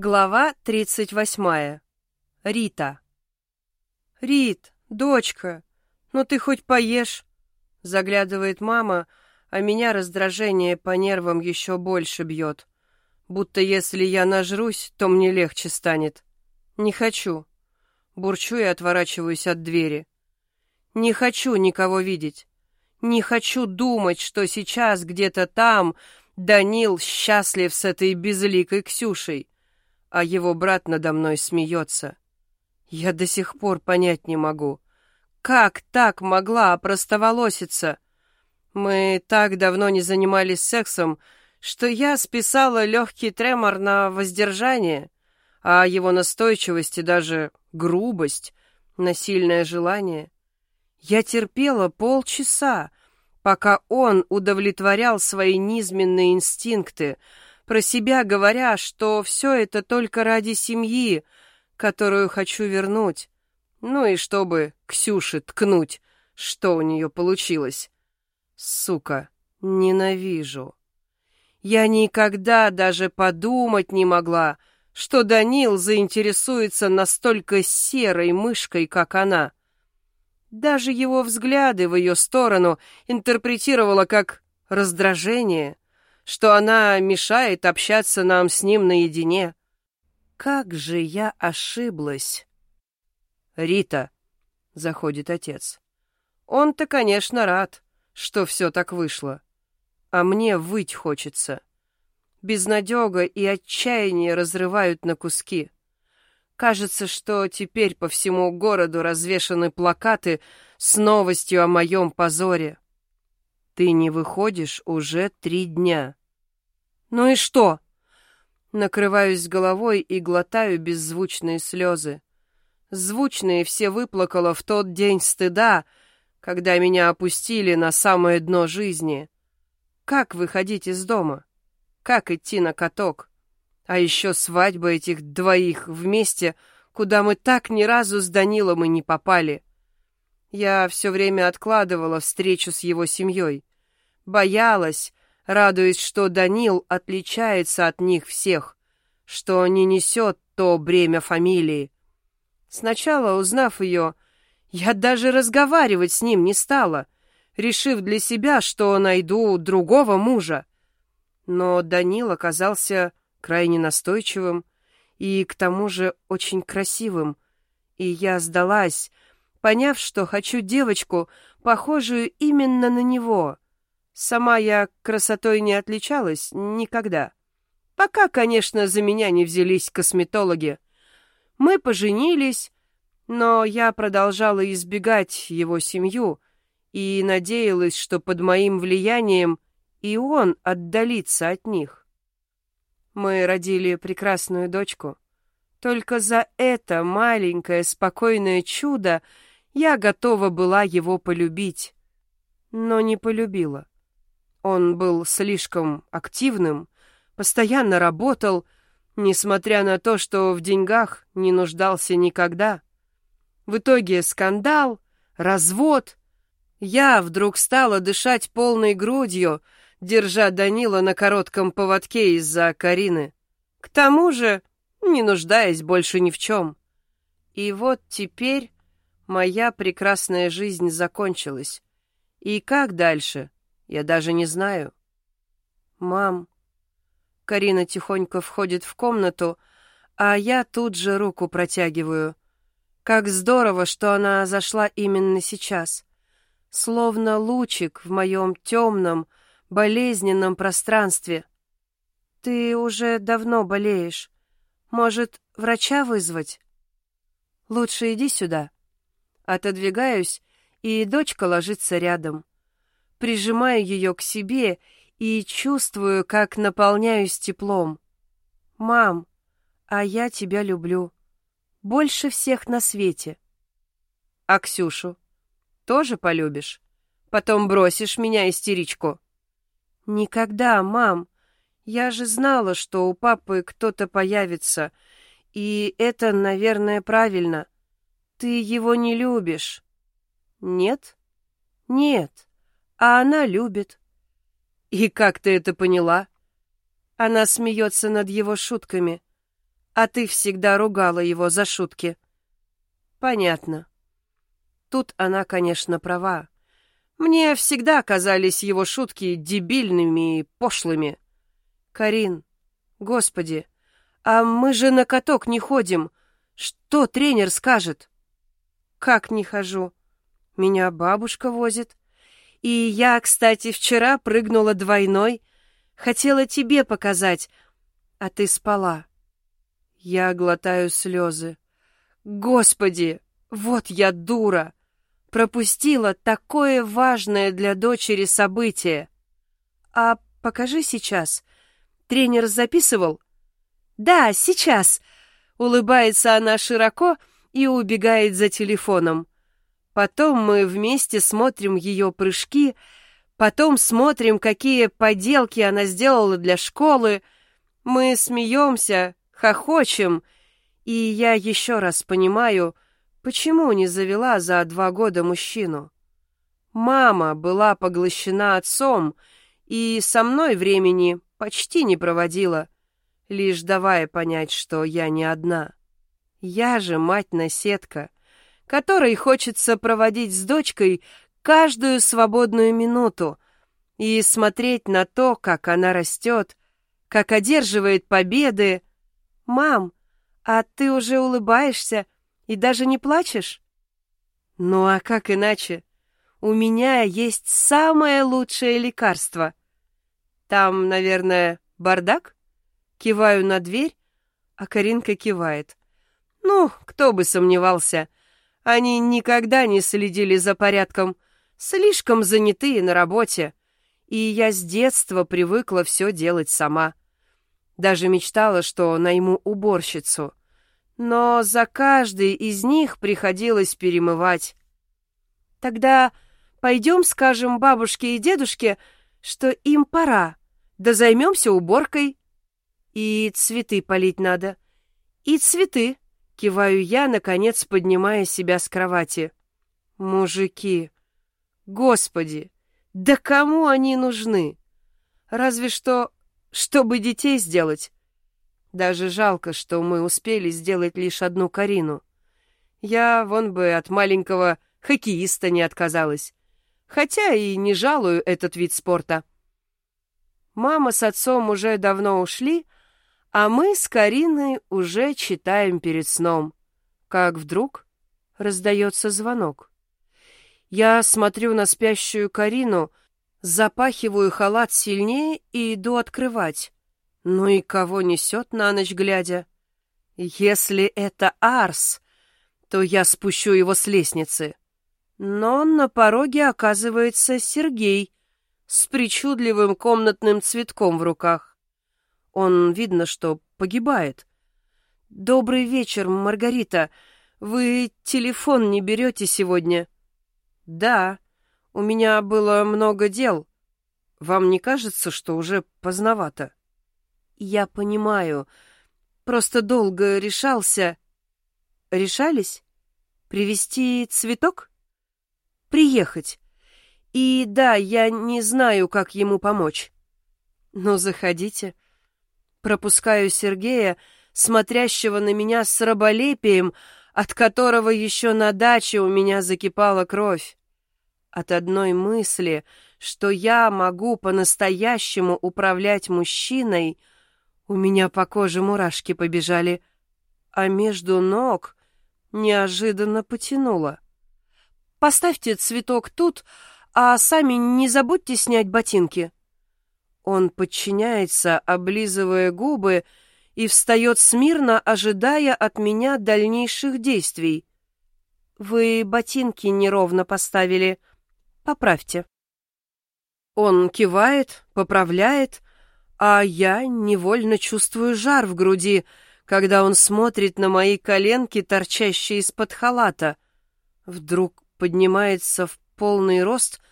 Глава 38. Рита. «Рит, дочка, ну ты хоть поешь?» Заглядывает мама, а меня раздражение по нервам еще больше бьет. Будто если я нажрусь, то мне легче станет. Не хочу. Бурчу и отворачиваюсь от двери. Не хочу никого видеть. Не хочу думать, что сейчас где-то там Данил счастлив с этой безликой Ксюшей а его брат надо мной смеется. Я до сих пор понять не могу, как так могла опростоволоситься? Мы так давно не занимались сексом, что я списала легкий тремор на воздержание, а его настойчивость и даже грубость на сильное желание. Я терпела полчаса, пока он удовлетворял свои низменные инстинкты, про себя говоря, что все это только ради семьи, которую хочу вернуть. Ну и чтобы Ксюше ткнуть, что у нее получилось. Сука, ненавижу. Я никогда даже подумать не могла, что Данил заинтересуется настолько серой мышкой, как она. Даже его взгляды в ее сторону интерпретировала как раздражение — что она мешает общаться нам с ним наедине. Как же я ошиблась. Рита, заходит отец. Он-то, конечно, рад, что все так вышло. А мне выть хочется. Безнадега и отчаяние разрывают на куски. Кажется, что теперь по всему городу развешаны плакаты с новостью о моем позоре. Ты не выходишь уже три дня. Ну и что? Накрываюсь головой и глотаю беззвучные слезы. Звучные все выплакала в тот день стыда, когда меня опустили на самое дно жизни. Как выходить из дома? Как идти на каток? А еще свадьба этих двоих вместе, куда мы так ни разу с Данилом и не попали. Я все время откладывала встречу с его семьей. Боялась, радуясь, что Данил отличается от них всех, что не несет то бремя фамилии. Сначала, узнав ее, я даже разговаривать с ним не стала, решив для себя, что найду другого мужа. Но Данил оказался крайне настойчивым и, к тому же, очень красивым, и я сдалась, поняв, что хочу девочку, похожую именно на него — Сама я красотой не отличалась никогда. Пока, конечно, за меня не взялись косметологи. Мы поженились, но я продолжала избегать его семью и надеялась, что под моим влиянием и он отдалится от них. Мы родили прекрасную дочку. Только за это маленькое спокойное чудо я готова была его полюбить, но не полюбила. Он был слишком активным, постоянно работал, несмотря на то, что в деньгах не нуждался никогда. В итоге скандал, развод. Я вдруг стала дышать полной грудью, держа Данила на коротком поводке из-за Карины. К тому же, не нуждаясь больше ни в чем. И вот теперь моя прекрасная жизнь закончилась. И как дальше? Я даже не знаю. Мам. Карина тихонько входит в комнату, а я тут же руку протягиваю. Как здорово, что она зашла именно сейчас. Словно лучик в моем темном, болезненном пространстве. Ты уже давно болеешь. Может, врача вызвать? Лучше иди сюда. Отодвигаюсь, и дочка ложится рядом прижимаю ее к себе и чувствую, как наполняюсь теплом. «Мам, а я тебя люблю. Больше всех на свете». «А Ксюшу? Тоже полюбишь? Потом бросишь меня, истеричку?» «Никогда, мам. Я же знала, что у папы кто-то появится, и это, наверное, правильно. Ты его не любишь». «Нет?» «Нет» а она любит. И как ты это поняла? Она смеется над его шутками. А ты всегда ругала его за шутки. Понятно. Тут она, конечно, права. Мне всегда казались его шутки дебильными и пошлыми. Карин, господи, а мы же на каток не ходим. Что тренер скажет? Как не хожу? Меня бабушка возит. И я, кстати, вчера прыгнула двойной. Хотела тебе показать, а ты спала. Я глотаю слезы. Господи, вот я дура! Пропустила такое важное для дочери событие. А покажи сейчас. Тренер записывал? Да, сейчас. Улыбается она широко и убегает за телефоном. Потом мы вместе смотрим ее прыжки, потом смотрим, какие поделки она сделала для школы. Мы смеемся, хохочем, и я еще раз понимаю, почему не завела за два года мужчину. Мама была поглощена отцом и со мной времени почти не проводила, лишь давая понять, что я не одна. Я же мать-наседка, которой хочется проводить с дочкой каждую свободную минуту и смотреть на то, как она растет, как одерживает победы. «Мам, а ты уже улыбаешься и даже не плачешь?» «Ну а как иначе? У меня есть самое лучшее лекарство. Там, наверное, бардак?» Киваю на дверь, а Каринка кивает. Ну, кто бы сомневался. Они никогда не следили за порядком, слишком занятые на работе. И я с детства привыкла все делать сама. Даже мечтала, что найму уборщицу. Но за каждый из них приходилось перемывать. Тогда пойдем скажем бабушке и дедушке, что им пора, да займемся уборкой. И цветы полить надо. И цветы. Киваю я, наконец поднимая себя с кровати. Мужики. Господи, да кому они нужны? Разве что, чтобы детей сделать. Даже жалко, что мы успели сделать лишь одну Карину. Я вон бы от маленького хоккеиста не отказалась. Хотя и не жалую этот вид спорта. Мама с отцом уже давно ушли, а мы с Кариной уже читаем перед сном. Как вдруг раздается звонок. Я смотрю на спящую Карину, запахиваю халат сильнее и иду открывать. Ну и кого несет на ночь глядя? Если это Арс, то я спущу его с лестницы. Но на пороге оказывается Сергей с причудливым комнатным цветком в руках. Он, видно, что погибает. «Добрый вечер, Маргарита. Вы телефон не берете сегодня?» «Да, у меня было много дел. Вам не кажется, что уже поздновато?» «Я понимаю. Просто долго решался...» «Решались? Привезти цветок?» «Приехать. И да, я не знаю, как ему помочь». «Ну, заходите». Пропускаю Сергея, смотрящего на меня с раболепием, от которого еще на даче у меня закипала кровь. От одной мысли, что я могу по-настоящему управлять мужчиной, у меня по коже мурашки побежали, а между ног неожиданно потянуло. «Поставьте цветок тут, а сами не забудьте снять ботинки». Он подчиняется, облизывая губы, и встает смирно, ожидая от меня дальнейших действий. «Вы ботинки неровно поставили. Поправьте». Он кивает, поправляет, а я невольно чувствую жар в груди, когда он смотрит на мои коленки, торчащие из-под халата. Вдруг поднимается в полный рост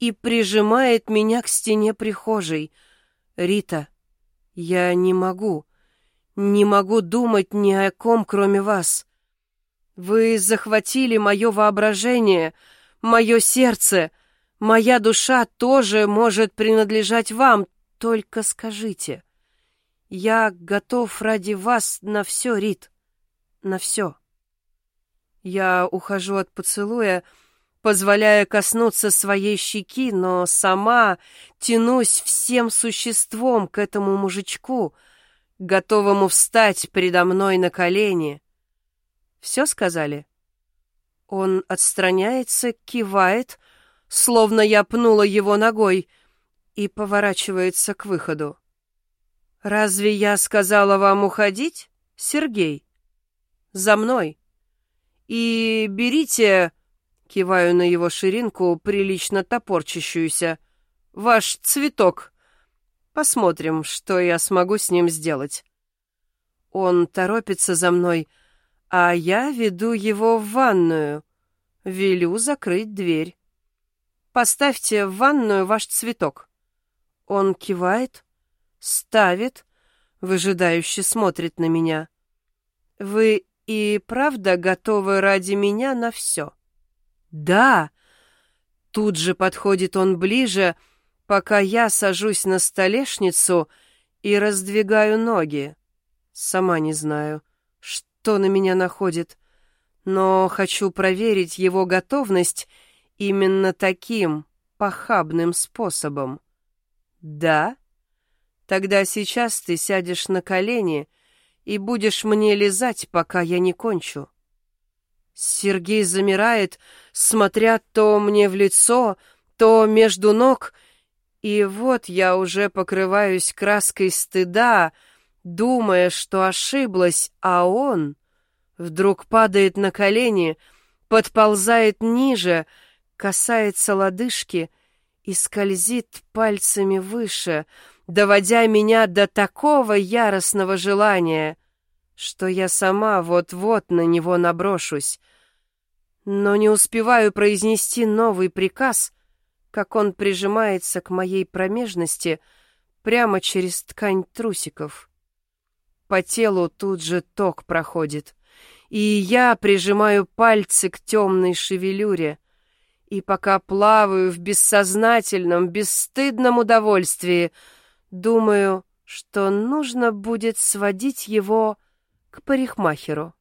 и прижимает меня к стене прихожей. «Рита, я не могу, не могу думать ни о ком, кроме вас. Вы захватили мое воображение, мое сердце, моя душа тоже может принадлежать вам, только скажите, Я готов ради вас на все, Рит, на все. Я ухожу от поцелуя, позволяя коснуться своей щеки, но сама тянусь всем существом к этому мужичку, готовому встать передо мной на колени. Все сказали? Он отстраняется, кивает, словно я пнула его ногой, и поворачивается к выходу. «Разве я сказала вам уходить, Сергей? За мной. И берите...» Киваю на его ширинку, прилично топорчащуюся. «Ваш цветок. Посмотрим, что я смогу с ним сделать». Он торопится за мной, а я веду его в ванную. Велю закрыть дверь. «Поставьте в ванную ваш цветок». Он кивает, ставит, выжидающе смотрит на меня. «Вы и правда готовы ради меня на все?» «Да!» Тут же подходит он ближе, пока я сажусь на столешницу и раздвигаю ноги. Сама не знаю, что на меня находит, но хочу проверить его готовность именно таким похабным способом. «Да? Тогда сейчас ты сядешь на колени и будешь мне лизать, пока я не кончу». Сергей замирает, смотря то мне в лицо, то между ног, и вот я уже покрываюсь краской стыда, думая, что ошиблась, а он вдруг падает на колени, подползает ниже, касается лодыжки и скользит пальцами выше, доводя меня до такого яростного желания, что я сама вот-вот на него наброшусь. Но не успеваю произнести новый приказ, как он прижимается к моей промежности прямо через ткань трусиков. По телу тут же ток проходит, и я прижимаю пальцы к темной шевелюре, и пока плаваю в бессознательном, бесстыдном удовольствии, думаю, что нужно будет сводить его к парикмахеру.